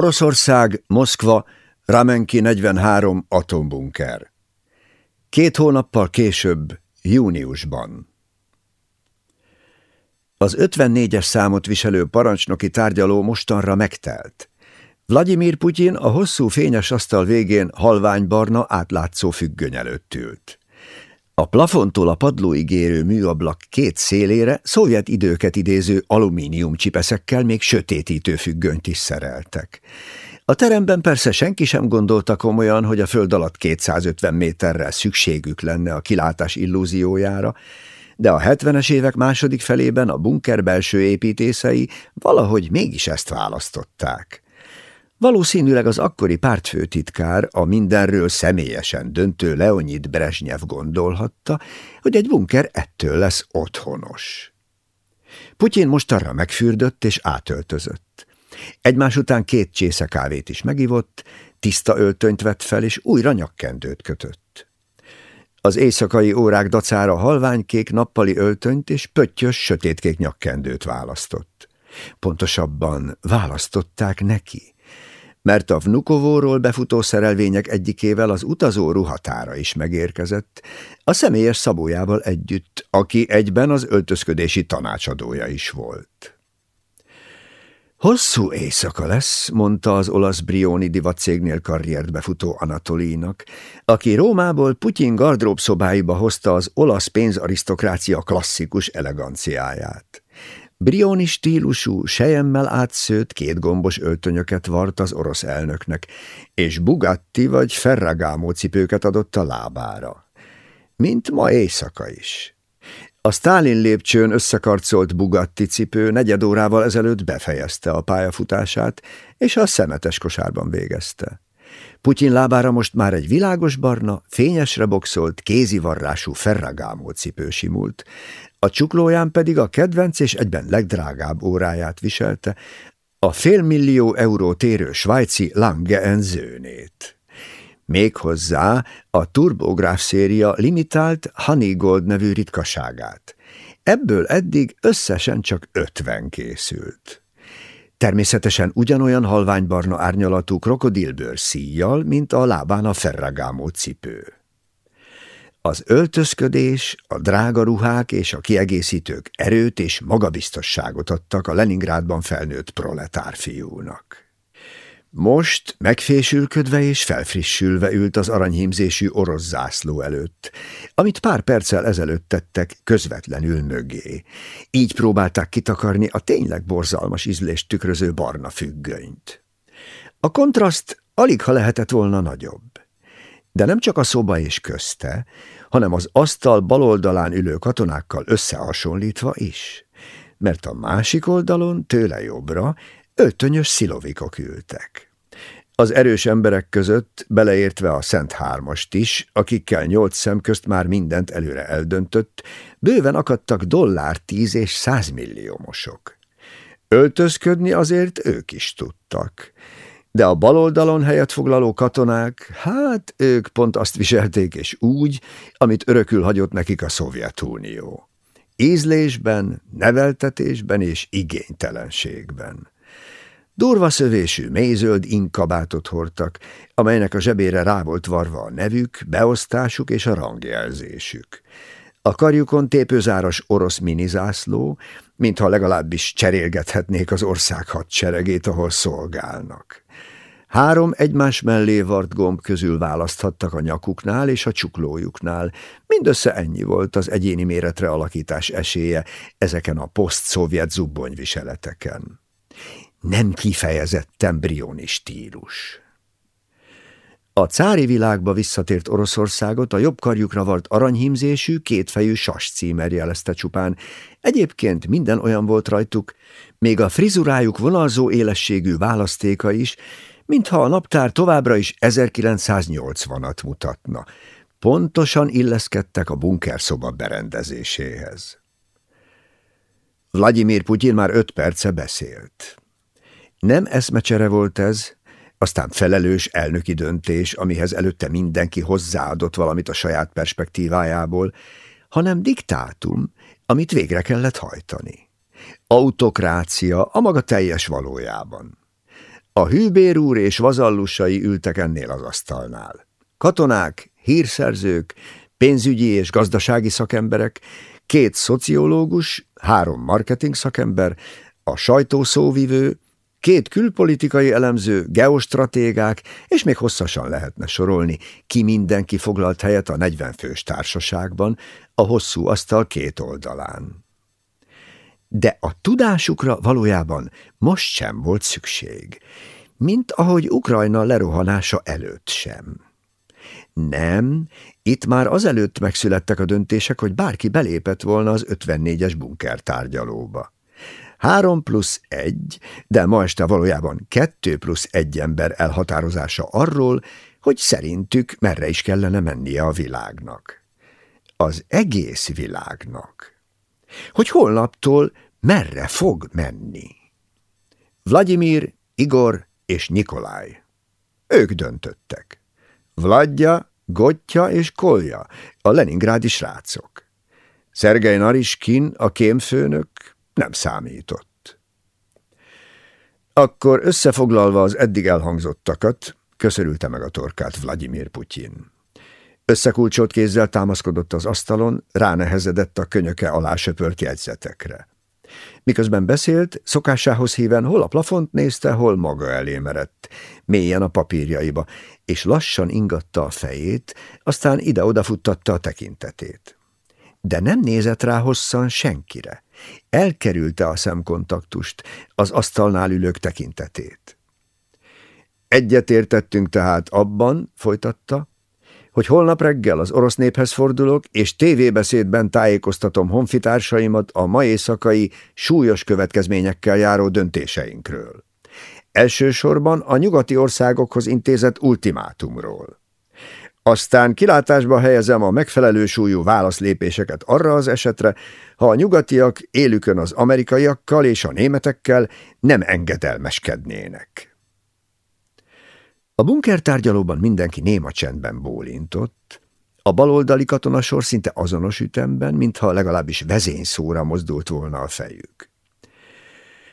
Oroszország, Moszkva, Ramenki 43 atombunker. Két hónappal később, júniusban. Az 54-es számot viselő parancsnoki tárgyaló mostanra megtelt. Vladimir Putyin a hosszú fényes asztal végén halványbarna átlátszó függöny előtt ült. A plafontól a padlóig érő műablak két szélére szovjet időket idéző alumínium csipeszekkel még sötétítő függönyt is szereltek. A teremben persze senki sem gondolta komolyan, hogy a föld alatt 250 méterrel szükségük lenne a kilátás illúziójára, de a 70-es évek második felében a bunker belső építészei valahogy mégis ezt választották. Valószínűleg az akkori pártfőtitkár, a mindenről személyesen döntő Leonid Brezsnyev gondolhatta, hogy egy bunker ettől lesz otthonos. Putyin most arra megfürdött és átöltözött. Egymás után két csésze kávét is megivott, tiszta öltönyt vett fel, és újra nyakkendőt kötött. Az éjszakai órák dacára halványkék nappali öltönyt és pöttyös sötétkék nyakkendőt választott. Pontosabban választották neki, mert a Vnukovóról befutó szerelvények egyikével az utazó ruhatára is megérkezett, a személyes szabójával együtt, aki egyben az öltözködési tanácsadója is volt. Hosszú éjszaka lesz, mondta az olasz Brioni divatcégnél karriert befutó Anatolínak, aki Rómából Putyin gardrób szobáiba hozta az olasz pénzarisztokrácia klasszikus eleganciáját. Brioni stílusú, sejemmel átszőtt kétgombos öltönyöket vart az orosz elnöknek, és Bugatti vagy Ferragamo cipőket adott a lábára. Mint ma éjszaka is. A Stálin lépcsőn összekarcolt Bugatti cipő negyed órával ezelőtt befejezte a pályafutását, és a szemetes kosárban végezte. Putyin lábára most már egy világos barna, fényesre boxolt, kézivarrású Ferragamo cipő simult, a csuklóján pedig a kedvenc és egyben legdrágább óráját viselte, a félmillió euró térő svájci Lange Zőnét. Méghozzá a turbográf széria limitált Honeygold nevű ritkaságát. Ebből eddig összesen csak ötven készült. Természetesen ugyanolyan halványbarna árnyalatú krokodilbőr szíjjal, mint a lábán a Ferragamo cipő. Az öltözködés, a drága ruhák és a kiegészítők erőt és magabiztosságot adtak a Leningrádban felnőtt proletár fiúnak. Most megfésülködve és felfrissülve ült az aranyhímzésű orosz zászló előtt, amit pár perccel ezelőtt tettek közvetlenül mögé. Így próbálták kitakarni a tényleg borzalmas ízlést tükröző barna függönyt. A kontraszt alig ha lehetett volna nagyobb. De nem csak a szoba és közte, hanem az asztal baloldalán ülő katonákkal összehasonlítva is, mert a másik oldalon, tőle jobbra, öltönyös szilovikok ültek. Az erős emberek között, beleértve a Szent Hármast is, akikkel nyolc szem közt már mindent előre eldöntött, bőven akadtak dollár tíz és százmilliómosok. Öltözködni azért ők is tudtak, de a baloldalon helyet foglaló katonák, hát ők pont azt viselték és úgy, amit örökül hagyott nekik a Szovjetunió. Ízlésben, neveltetésben és igénytelenségben. Durva szövésű, mélyzöld inkabátot hordtak, amelynek a zsebére rá volt varva a nevük, beosztásuk és a rangjelzésük. A karjukon tépőzáros orosz minizászló, mintha legalábbis cserélgethetnék az ország hadseregét, ahol szolgálnak. Három egymás mellé vart gomb közül választhattak a nyakuknál és a csuklójuknál. Mindössze ennyi volt az egyéni méretre alakítás esélye ezeken a poszt-szovjet zubbonyviseleteken. Nem kifejezett embrioni stílus. A cári világba visszatért Oroszországot a jobb karjukra vart aranyhímzésű, kétfejű sas címer jelezte csupán. Egyébként minden olyan volt rajtuk, még a frizurájuk vonalzó élességű választéka is, mintha a naptár továbbra is 1980-at mutatna. Pontosan illeszkedtek a bunkerszoba berendezéséhez. Vladimir Putyin már öt perce beszélt. Nem eszmecsere volt ez, aztán felelős elnöki döntés, amihez előtte mindenki hozzáadott valamit a saját perspektívájából, hanem diktátum, amit végre kellett hajtani. Autokrácia a maga teljes valójában. A hűbér úr és vazallusai ültek ennél az asztalnál. Katonák, hírszerzők, pénzügyi és gazdasági szakemberek, két szociológus, három marketing szakember, a sajtószóvivő, két külpolitikai elemző, geostratégák, és még hosszasan lehetne sorolni, ki mindenki foglalt helyet a 40 fős társaságban, a hosszú asztal két oldalán. De a tudásukra valójában most sem volt szükség, mint ahogy Ukrajna lerohanása előtt sem. Nem, itt már azelőtt megszülettek a döntések, hogy bárki belépett volna az 54-es bunker tárgyalóba. Három plusz egy, de ma este valójában kettő plusz egy ember elhatározása arról, hogy szerintük merre is kellene mennie a világnak. Az egész világnak. Hogy holnaptól merre fog menni. Vladimir, Igor és Nikolaj. Ők döntöttek. Vladja, Gotya és Kolja, a leningrádi srácok. Szergej Nariskin, a kémfőnök, nem számított. Akkor összefoglalva az eddig elhangzottakat, köszörülte meg a torkát Vladimir Putyin. Összekulcsolt kézzel támaszkodott az asztalon, ránehezedett a könyöke alá söpört jegyzetekre. Miközben beszélt, szokásához híven hol a plafont nézte, hol maga elé merett, mélyen a papírjaiba, és lassan ingatta a fejét, aztán ide-oda futtatta a tekintetét. De nem nézett rá hosszan senkire. Elkerülte a szemkontaktust, az asztalnál ülők tekintetét. Egyetértettünk tehát abban, folytatta, hogy holnap reggel az orosz néphez fordulok, és tévébeszédben tájékoztatom honfitársaimat a ma éjszakai súlyos következményekkel járó döntéseinkről. Elsősorban a nyugati országokhoz intézett ultimátumról. Aztán kilátásba helyezem a megfelelő súlyú válaszlépéseket arra az esetre, ha a nyugatiak élükön az amerikaiakkal és a németekkel nem engedelmeskednének. A bunkertárgyalóban mindenki néma csendben bólintott, a baloldali katonasor szinte azonos ütemben, mintha legalábbis vezényszóra mozdult volna a fejük.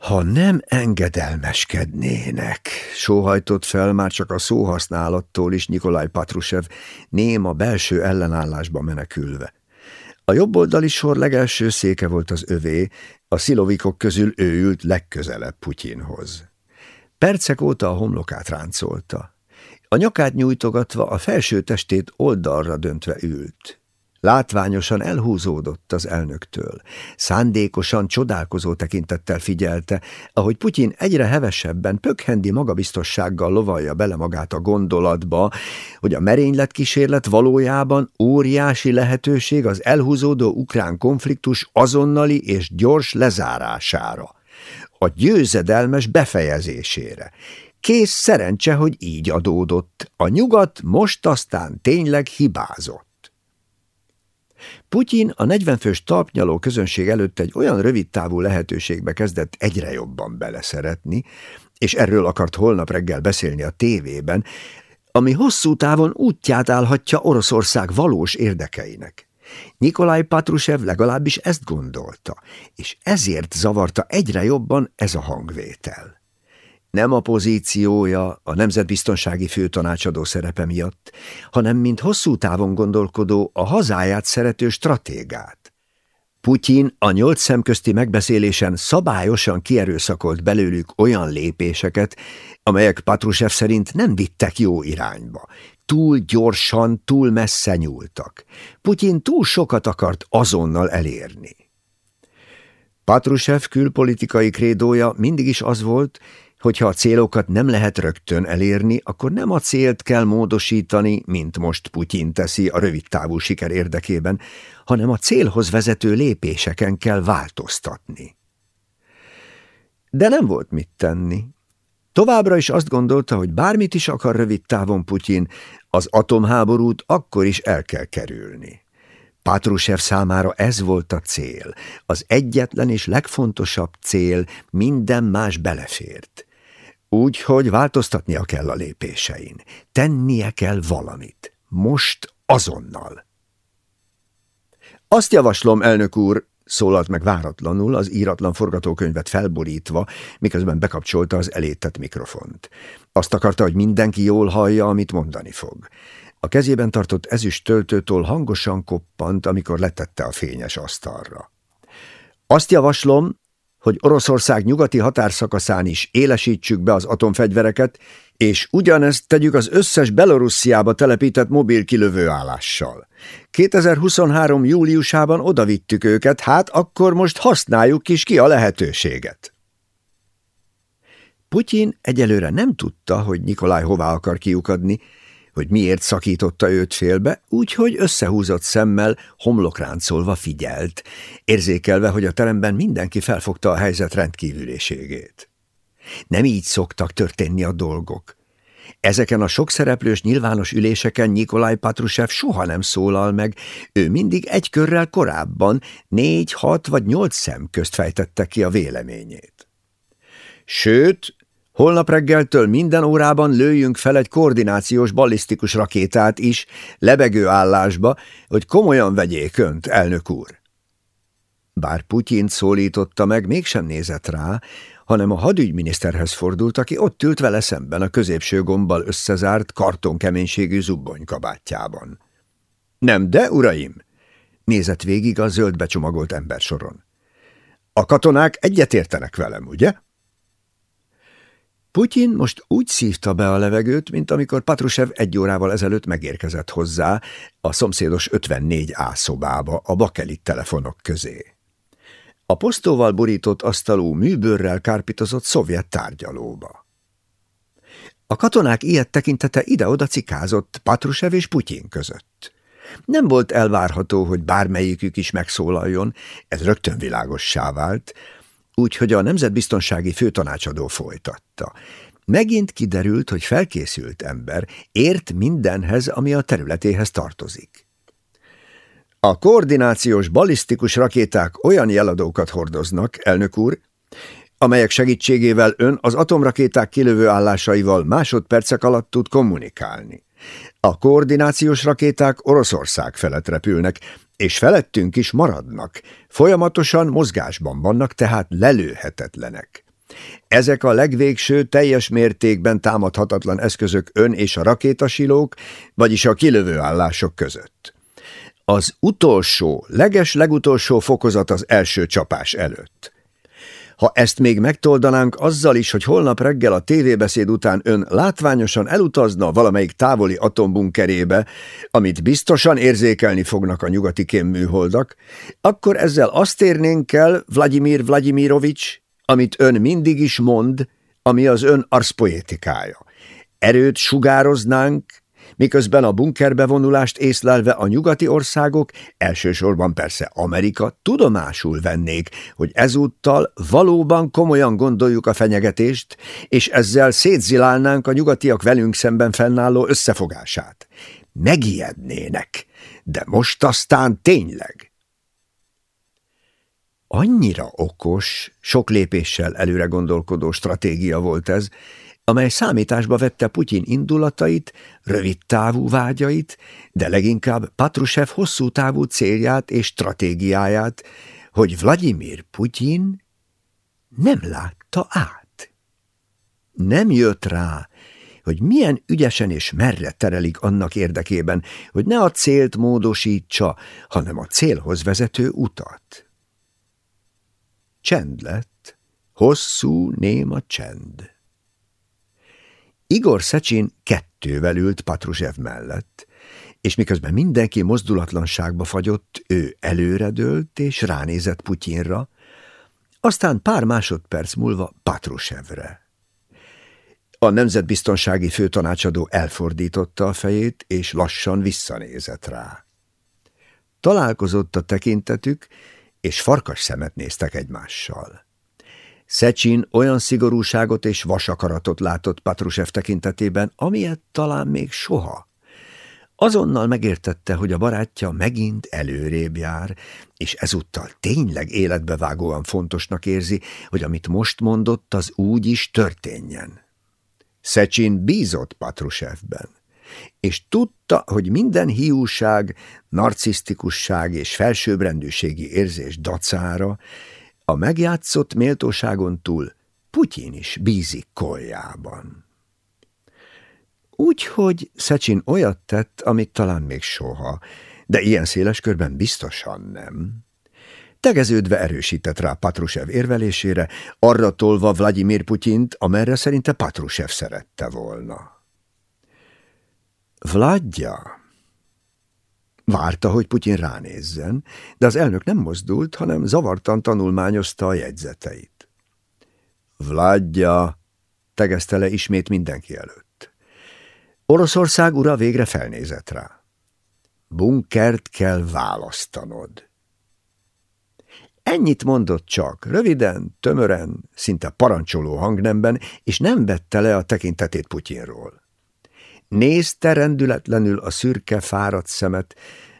Ha nem engedelmeskednének, sóhajtott fel már csak a szóhasználattól is Nikolaj Patrusev, néma belső ellenállásba menekülve. A jobboldali sor legelső széke volt az övé, a szilovikok közül ő ült legközelebb Putyinhoz. Percek óta a homlokát ráncolta. A nyakát nyújtogatva a felső testét oldalra döntve ült. Látványosan elhúzódott az elnöktől. Szándékosan csodálkozó tekintettel figyelte, ahogy Putyin egyre hevesebben, pökhendi magabiztossággal lovalja bele magát a gondolatba, hogy a merényletkísérlet valójában óriási lehetőség az elhúzódó ukrán konfliktus azonnali és gyors lezárására, a győzedelmes befejezésére. Kész szerencse, hogy így adódott. A nyugat most aztán tényleg hibázott. Putyin a 40 fős talpnyaló közönség előtt egy olyan rövid távú lehetőségbe kezdett egyre jobban beleszeretni, és erről akart holnap reggel beszélni a tévében, ami hosszú távon útját állhatja Oroszország valós érdekeinek. Nikolaj Patrusev legalábbis ezt gondolta, és ezért zavarta egyre jobban ez a hangvétel. Nem a pozíciója, a nemzetbiztonsági főtanácsadó szerepe miatt, hanem mint hosszú távon gondolkodó, a hazáját szerető stratégát. Putyin a nyolc szemközti megbeszélésen szabályosan kierőszakolt belőlük olyan lépéseket, amelyek Patrusev szerint nem vittek jó irányba. Túl gyorsan, túl messze nyúltak. Putyin túl sokat akart azonnal elérni. Patrusev külpolitikai krédója mindig is az volt, Hogyha a célokat nem lehet rögtön elérni, akkor nem a célt kell módosítani, mint most Putyin teszi a rövidtávú siker érdekében, hanem a célhoz vezető lépéseken kell változtatni. De nem volt mit tenni. Továbbra is azt gondolta, hogy bármit is akar rövid távon Putyin, az atomháborút akkor is el kell kerülni. Patrushev számára ez volt a cél, az egyetlen és legfontosabb cél, minden más belefért. Úgy, hogy változtatnia kell a lépésein. Tennie kell valamit. Most azonnal. Azt javaslom, elnök úr, szólalt meg váratlanul, az íratlan forgatókönyvet felborítva, miközben bekapcsolta az elétett mikrofont. Azt akarta, hogy mindenki jól hallja, amit mondani fog. A kezében tartott ezüst töltőtól hangosan koppant, amikor letette a fényes asztalra. Azt javaslom, hogy Oroszország nyugati határszakaszán is élesítsük be az atomfegyvereket, és ugyanezt tegyük az összes Belorussziába telepített mobil kilövőállással. 2023. júliusában odavittük őket, hát akkor most használjuk is ki a lehetőséget. Putyin egyelőre nem tudta, hogy Nikolaj hová akar kiukadni, hogy miért szakította őt félbe, úgyhogy összehúzott szemmel, homlokráncolva figyelt, érzékelve, hogy a teremben mindenki felfogta a helyzet rendkívüliségét. Nem így szoktak történni a dolgok. Ezeken a sokszereplős nyilvános üléseken Nikolaj Patrushev soha nem szólal meg, ő mindig egy körrel korábban négy, hat vagy nyolc szem közt fejtette ki a véleményét. Sőt, holnap reggeltől minden órában lőjünk fel egy koordinációs ballisztikus rakétát is lebegő állásba, hogy komolyan vegyék önt, elnök úr. Bár Putyin szólította meg, mégsem nézett rá, hanem a hadügyminiszterhez fordult, aki ott ült vele szemben a középső gombbal összezárt, kartonkeménységű zubbonykabátjában. Nem, de, uraim! Nézett végig a zöld becsomagolt embersoron. A katonák egyetértenek velem, ugye? Putyin most úgy szívta be a levegőt, mint amikor Patrushev egy órával ezelőtt megérkezett hozzá a szomszédos 54A szobába a bakelit telefonok közé a posztóval borított asztalú műbőrrel kárpitozott szovjet tárgyalóba. A katonák ilyet tekintete ide-oda cikázott Patrusev és Putyin között. Nem volt elvárható, hogy bármelyikük is megszólaljon, ez rögtön világossá vált, úgyhogy a nemzetbiztonsági főtanácsadó folytatta. Megint kiderült, hogy felkészült ember ért mindenhez, ami a területéhez tartozik. A koordinációs balisztikus rakéták olyan jeladókat hordoznak, elnök úr, amelyek segítségével ön az atomrakéták kilövő állásaival másodpercek alatt tud kommunikálni. A koordinációs rakéták Oroszország felett repülnek, és felettünk is maradnak. Folyamatosan mozgásban vannak, tehát lelőhetetlenek. Ezek a legvégső, teljes mértékben támadhatatlan eszközök ön és a rakétasilók, vagyis a kilövő állások között. Az utolsó, leges legutolsó fokozat az első csapás előtt. Ha ezt még megtoldanánk azzal is, hogy holnap reggel a tévébeszéd után ön látványosan elutazna valamelyik távoli atombunkerébe, amit biztosan érzékelni fognak a nyugati kémműholdak, akkor ezzel azt érnénk el, Vladimir Vladimirovics, amit ön mindig is mond, ami az ön arszpoétikája. Erőt sugároznánk, miközben a bunkerbe vonulást észlelve a nyugati országok, elsősorban persze Amerika, tudomásul vennék, hogy ezúttal valóban komolyan gondoljuk a fenyegetést, és ezzel szétzilálnánk a nyugatiak velünk szemben fennálló összefogását. Megijednének, de most aztán tényleg. Annyira okos, sok lépéssel előre gondolkodó stratégia volt ez, amely számításba vette Putyin indulatait, rövid távú vágyait, de leginkább Patrushev hosszú távú célját és stratégiáját, hogy Vladimir Putyin nem látta át. Nem jött rá, hogy milyen ügyesen és merre terelik annak érdekében, hogy ne a célt módosítsa, hanem a célhoz vezető utat. Csend lett, hosszú, néma csend. Igor Szecsin kettővel ült Patrushev mellett, és miközben mindenki mozdulatlanságba fagyott, ő előredőlt és ránézett Putyinra, aztán pár másodperc múlva Patrushevre. A nemzetbiztonsági főtanácsadó elfordította a fejét, és lassan visszanézett rá. Találkozott a tekintetük, és farkas szemet néztek egymással. Szecsin olyan szigorúságot és vasakaratot látott Patrushev tekintetében, amilyet talán még soha. Azonnal megértette, hogy a barátja megint előrébb jár, és ezúttal tényleg életbevágóan fontosnak érzi, hogy amit most mondott, az úgy is történjen. Szecsin bízott Patrushevben. és tudta, hogy minden hiúság, narcisztikusság és felsőbbrendűségi érzés dacára a megjátszott méltóságon túl Putyin is bízik koljában. Úgyhogy Szecsin olyat tett, amit talán még soha, de ilyen széles körben biztosan nem. Tegeződve erősített rá Patrusev érvelésére, arra tolva Vladimir Putyint, amerre szerinte Patrusev szerette volna. Vladja várta, hogy Putyin ránézzen, de az elnök nem mozdult, hanem zavartan tanulmányozta a jegyzeteit. Vladja, tegezte le ismét mindenki előtt. Oroszország ura végre felnézett rá. Bunkert kell választanod. Ennyit mondott csak, röviden, tömören, szinte parancsoló hangnemben, és nem vette le a tekintetét Putyinról. Nézte rendületlenül a szürke, fáradt szemet,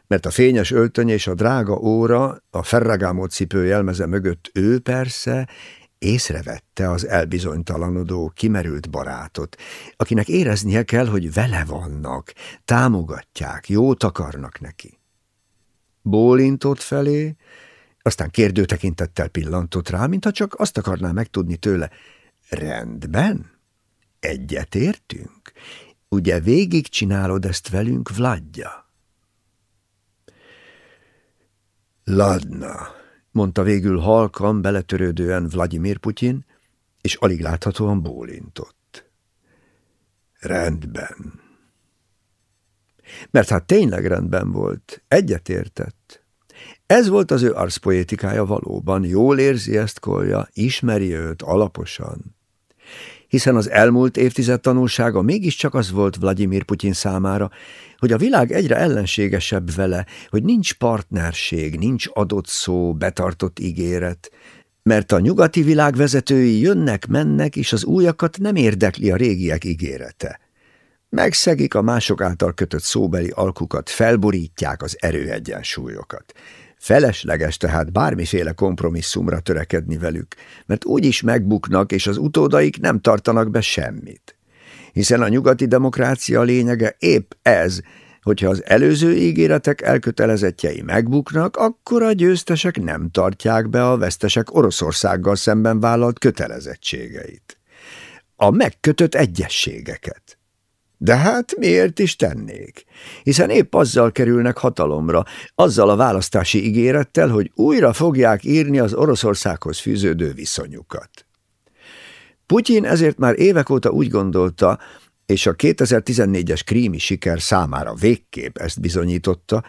mert a fényes öltöny és a drága óra, a Ferragamo cipő jelmeze mögött ő persze észrevette az elbizonytalanodó, kimerült barátot, akinek éreznie kell, hogy vele vannak, támogatják, jót akarnak neki. Bólintott felé, aztán kérdő tekintettel pillantott rá, mintha csak azt akarná megtudni tőle. Rendben? Egyetértünk? Ugye végig csinálod ezt velünk, Vladja? Ladna, mondta végül halkan, beletörődően Vladimir Putyin, és alig láthatóan bólintott. Rendben. Mert hát tényleg rendben volt, egyetértett. Ez volt az ő arszpoétikája valóban, jól érzi ezt Kolja, ismeri őt alaposan. Hiszen az elmúlt évtized tanulsága mégiscsak az volt Vladimir Putyin számára, hogy a világ egyre ellenségesebb vele, hogy nincs partnerség, nincs adott szó, betartott ígéret, mert a nyugati világ vezetői jönnek-mennek, és az újakat nem érdekli a régiek ígérete. Megszegik a mások által kötött szóbeli alkukat, felborítják az erőegyensúlyokat. Felesleges tehát bármiféle kompromisszumra törekedni velük, mert úgyis megbuknak, és az utódaik nem tartanak be semmit. Hiszen a nyugati demokrácia lényege épp ez, hogyha az előző ígéretek elkötelezettjei megbuknak, akkor a győztesek nem tartják be a vesztesek Oroszországgal szemben vállalt kötelezettségeit. A megkötött egyességeket. De hát miért is tennék? Hiszen épp azzal kerülnek hatalomra, azzal a választási ígérettel, hogy újra fogják írni az Oroszországhoz fűződő viszonyukat. Putyin ezért már évek óta úgy gondolta, és a 2014-es krími siker számára végképp ezt bizonyította,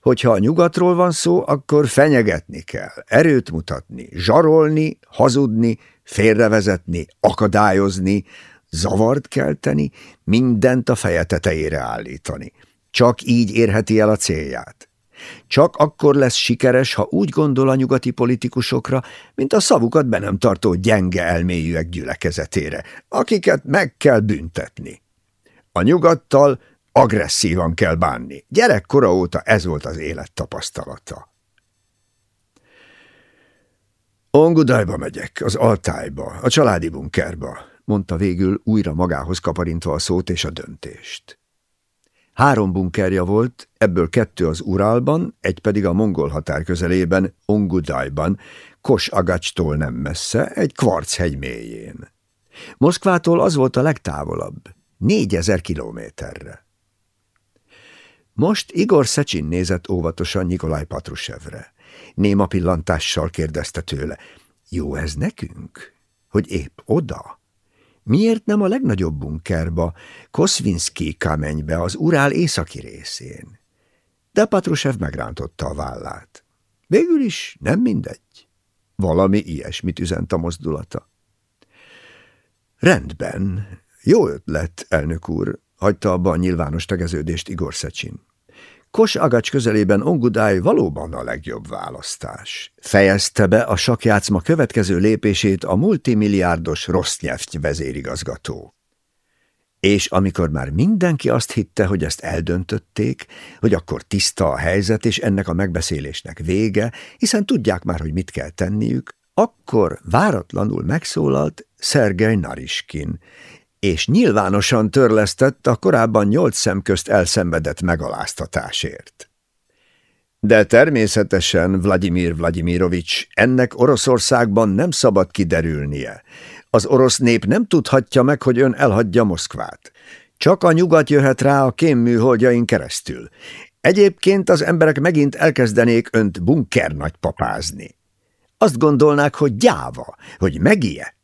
hogyha a nyugatról van szó, akkor fenyegetni kell, erőt mutatni, zsarolni, hazudni, félrevezetni, akadályozni, zavart kelteni, mindent a feje tetejére állítani. Csak így érheti el a célját. Csak akkor lesz sikeres, ha úgy gondol a nyugati politikusokra, mint a szavukat be nem tartó gyenge elmélyűek gyülekezetére, akiket meg kell büntetni. A nyugattal agresszívan kell bánni. Gyerekkora óta ez volt az élet tapasztalata. Ongudajba megyek, az altájba, a családi bunkerba, mondta végül újra magához kaparintva a szót és a döntést. Három bunkerja volt, ebből kettő az Urálban, egy pedig a mongol határ közelében, Ongudajban, Kos Agacstól nem messze, egy kvarchegy mélyén. Moszkvától az volt a legtávolabb, négyezer kilométerre. Most Igor Szecsin nézett óvatosan Nikolaj Patrusevre. Néma pillantással kérdezte tőle, jó ez nekünk, hogy épp oda? Miért nem a legnagyobb bunkerba, Koszvinszki kamenybe, az Urál északi részén? De Patrusev megrántotta a vállát. Végül is nem mindegy. Valami ilyesmit üzent a mozdulata. Rendben, jó ötlet, elnök úr, hagyta abba a nyilvános tegeződést Igor Szecsin. Kos Agacs közelében Ongudály valóban a legjobb választás. Fejezte be a sakjátszma következő lépését a multimilliárdos Rosnyeft vezérigazgató. És amikor már mindenki azt hitte, hogy ezt eldöntötték, hogy akkor tiszta a helyzet, és ennek a megbeszélésnek vége, hiszen tudják már, hogy mit kell tenniük, akkor váratlanul megszólalt Szergej Nariskin, és nyilvánosan törlesztett a korábban nyolc szem közt elszenvedett megaláztatásért. De természetesen Vladimir Vladimirovics ennek Oroszországban nem szabad kiderülnie. Az orosz nép nem tudhatja meg, hogy ön elhagyja Moszkvát. Csak a nyugat jöhet rá a kémműholdjain keresztül. Egyébként az emberek megint elkezdenék önt bunker nagypapázni. Azt gondolnák, hogy gyáva, hogy megijedt.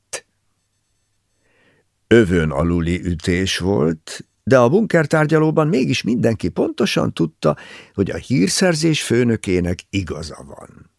Övön aluli ütés volt, de a bunkertárgyalóban mégis mindenki pontosan tudta, hogy a hírszerzés főnökének igaza van.